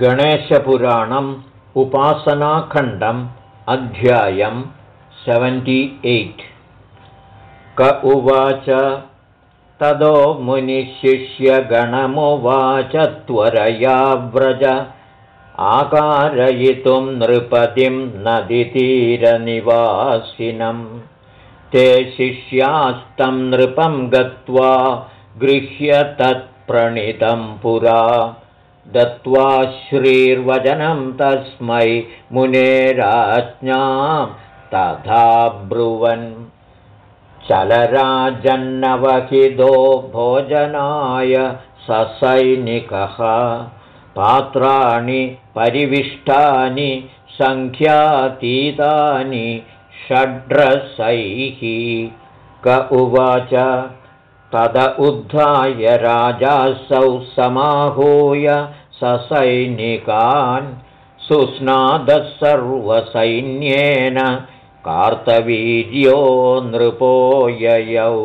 गणेशपुराणम् उपासनाखण्डम् अध्यायं seventy eight. क उवाच तदो मुनिशिष्यगणमुवाच त्वरया व्रज। आकारयितुं नृपतिं नदीतीरनिवासिनं ते शिष्यास्तं नृपं गत्वा गृह्य तत्प्रणितं पुरा दत्त्वा श्रीर्वचनं तस्मै मुनेराज्ञां तथा ब्रुवन्। चलराजन्नवहिदो भोजनाय ससैनिकः। पात्राणि परिविष्टानि सङ्ख्यातीतानि षड्रसैः। क उवाच तद उद्धाय राजासौ समाहूय ससैनिकान् सुस्नादः सर्वसैन्येन कार्तवीर्यो नृपो ययौ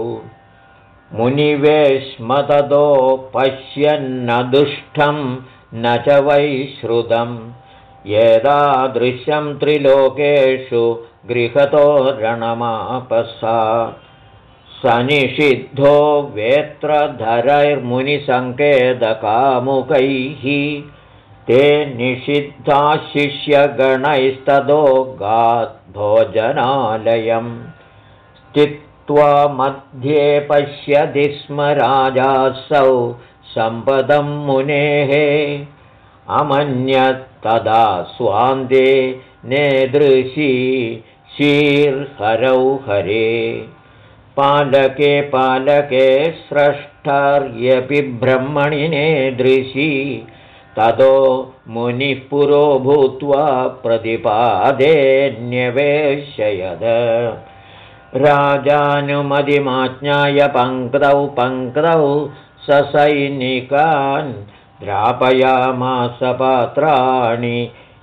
मुनिवेश्मतदो पश्यन्नदुष्टं न च वैश्रुतं यदादृशं त्रिलोकेषु गृहतो रणमापसा सनिषिद्धो वेत्रधरैर्मुनिसङ्केतकामुकैः ते निषिद्धाशिष्यगणैस्ततो गाद्भोजनालयम्। स्थित्वा मध्ये पश्यति स्म राजासौ सम्पदं मुनेः। अमन्यत्तदा स्वान्ते नेदृशी शीर्हरौ हरे पालके पालके स्रष्टार्यपि ब्रह्मणिने दृशी। ततो मुनिः पुरो भूत्वा प्रतिपादेन्यवेशयद राजानुमतिमाज्ञाय पङ्क्तौ पङ्क्तौ ससैनिकान् पात्राणि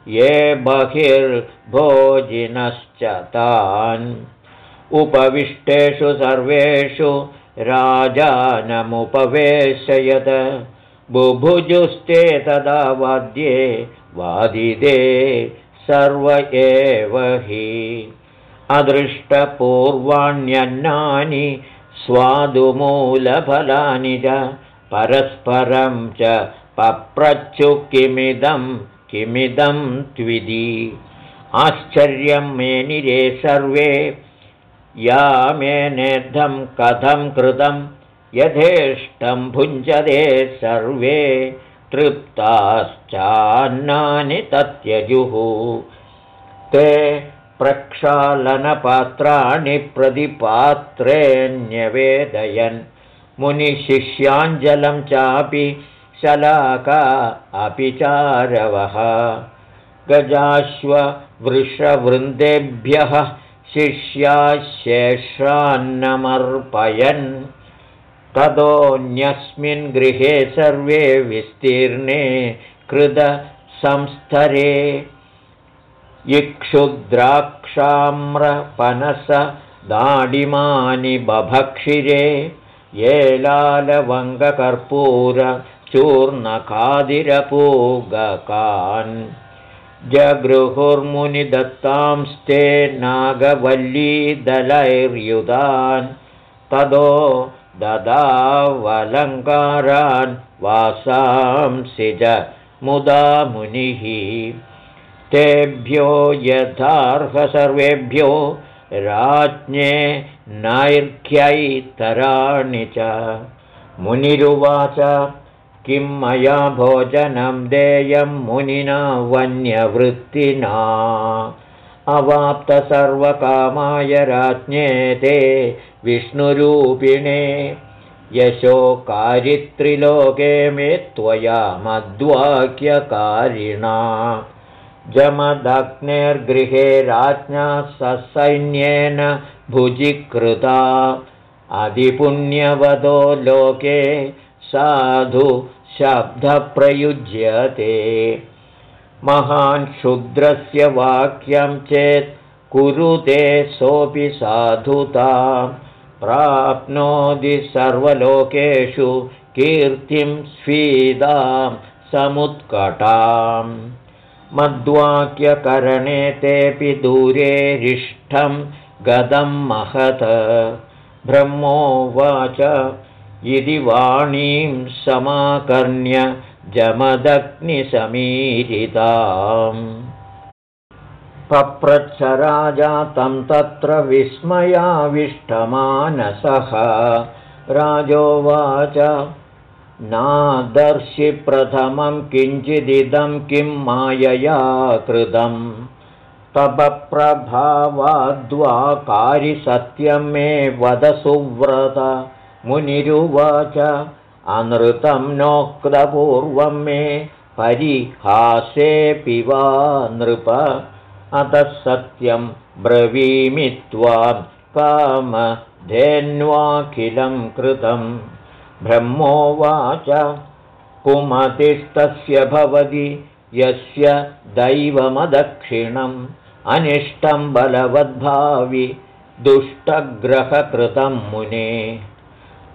ये बहिर्भोजिनश्च तान् उपविष्टेषु सर्वेषु राजानमुपवेशयत्। बुभुजुस्ते तदा वाद्ये वादिदे सर्व एव हि। अदृष्टपूर्वाण्यन्नानि स्वादुमूलफलानि च परस्परं च पप्रच्चु किमिदं किमिदं त्विदि। आश्चर्यं मेनिरे सर्वे या मेनेद्धं कथं कृतं यथेष्टं भुञ्जते सर्वे तृप्ताश्चान्नानि तत्यजुः। ते प्रक्षालनपात्राणि प्रतिपात्रेऽन्यवेदयन् मुनिशिष्याञ्जलं चापि शलाका अपि चारवः गजाश्ववृषवृन्देभ्यः शिष्याशेषान्नमर्पयन् ततोऽन्यस्मिन् गृहे सर्वे विस्तीर्णे इक्षुद्राक्षाम्रपनस दाडिमानि बभक्षिरे। येलालवङ्गकर्पूरचूर्णकादिरपूगकान् जगृहुर्मुनिदत्तांस्ते नागवल्लीदलैर्युधान् तदो ददावलङ्कारान् वासांसि च मुदा मुनिः। तेभ्यो यथार्ह सर्वेभ्यो राज्ञे नैर्घ्यैतराणि च। मुनिरुवाच किं मया भोजनं देयं मुनिना वन्यवृत्तिना? अवाप्तसर्वकामाय राज्ञे ते विष्णुरूपिणे। यशोकारित्रिलोके मे त्वया मद्वाक्यकारिणा। जमदग्नेर्गृहे राज्ञा ससैन्येन भुजिकृता। अधिपुण्यवदो लोके साधु शब्दप्रयुज्यते। महान् क्षुद्रस्य वाक्यं चेत् कुरुते सोऽपि साधुता। प्राप्नोति सर्वलोकेषु कीर्तिं स्फीदां समुत्कटाम्। मद्वाक्यकरणे तेऽपि दूरेरिष्ठं गदं महत। ब्रह्मोवाच इति वाणीं समाकर्ण्य जमदग्निसमीरिताम् पप्रच्छ राजा तं तत्र विस्मयाविष्टमानसः। राजोवाच नादर्शि प्रथमं किञ्चिदिदं किं मायया कृतं। तपप्रभावाद्वाकारिसत्यं मे वद सुव्रत मुनिरुवाच अनृतं नोक्तपूर्वं मे परिहासेऽपि वा नृप। अतः सत्यं ब्रवीमि त्वां कामधेन्वाखिलं कृतं। ब्रह्मोवाच कुमतिस्तस्य भवति यस्य दैवमदक्षिणम्। अनिष्टं बलवद्भावि दुष्टग्रहकृतं मुने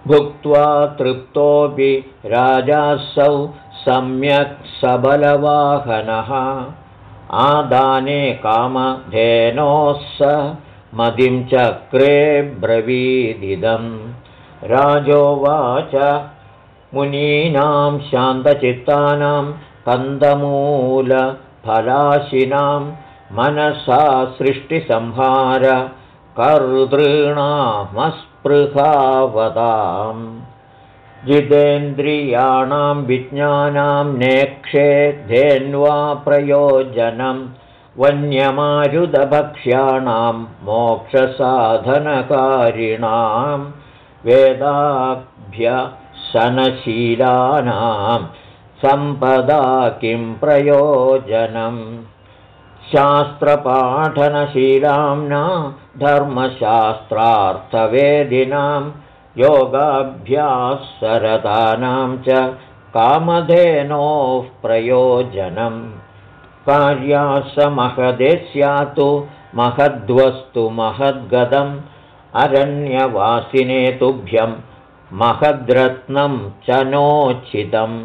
भुक्त्वा तृप्तोऽपि राजासौ सम्यक् सबलवाहनः। आदाने कामधेनोः स मदिं चक्रे ब्रवीदिदम्। राजोवाच मुनीनां शान्तचित्तानां कन्दमूलफलाशिनां मनसा सृष्टिसंहार कर्तॄणामस्पृहावताम् जितेन्द्रियाणां विज्ञानां नेक्षे धेन्वा प्रयोजनं वन्यमारुदभक्ष्याणां मोक्षसाधनकारिणां वेदाभ्यसनशीलानां सम्पदा किं प्रयोजनम् शास्त्रपाठनशीलां धर्मशास्त्रार्थवेदिनां योगाभ्यासरतानां च कामधेनोः प्रयोजनं। कार्यासमहदे स्यातु महद्वस्तु महद्गदम् अरण्यवासिने तुभ्यं महद्रत्नं च नोचितम्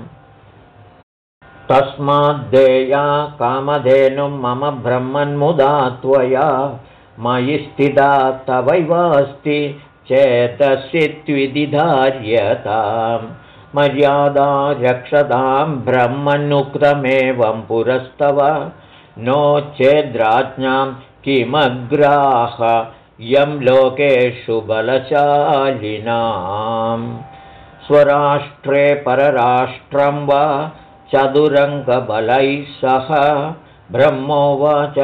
तस्माद्देया कामधेनुं मम ब्रह्मन्मुदा त्वया। मयि स्थिता तवैवास्ति चेतसि त्विदिधार्यतां मर्यादा रक्षतां ब्रह्मनुक्तमेवं पुरस्तव। नो चेद्राज्ञां किमग्राह यं लोकेषु बलशालिनाम्। स्वराष्ट्रे परराष्ट्रं वा चतुरङ्गबलैः सह ब्रह्मोवाच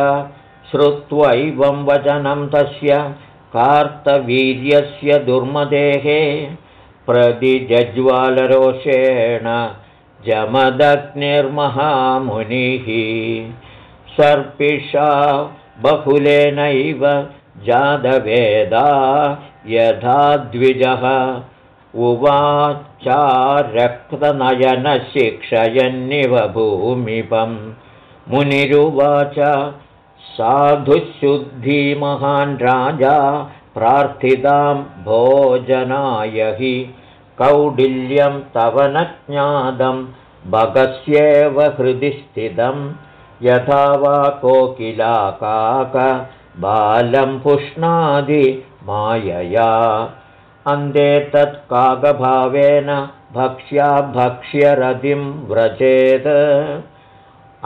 श्रुत्वैवं वचनं तस्य कार्तवीर्यस्य दुर्मदेः प्रतिजज्वालरोषेण जमदग्निर्महामुनिः सर्पिषा बहुलेनैव जातवेदा यथा द्विजः उवाचारक्तनयनशिक्षयन्निव भूमिपं। मुनिरुवाच साधुशुद्धिमहान् राजा प्रार्थितां भोजनाय हि कौडिल्यं तव न ज्ञातं भगस्येव हृदि स्थितं। यथा वा कोकिलाकाकबालं पुष्णादि मायया अन्ते तत्काकभावेन भक्ष्या भक्ष्यरतिं व्रजेत्।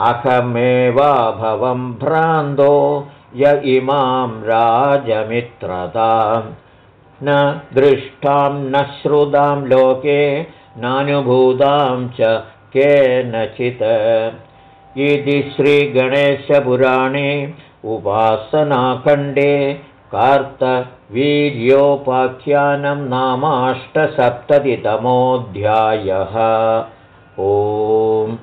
अहमेवा भवं भ्रान्तो य इमां राजमित्रतां न दृष्टां न श्रुतां लोके नानुभूतां च केनचित्। इति श्रीगणेशपुराणे उपासनाखण्डे कार्तवीर्योपाख्यानं नामाष्टसप्ततितमोऽध्यायः. ओम्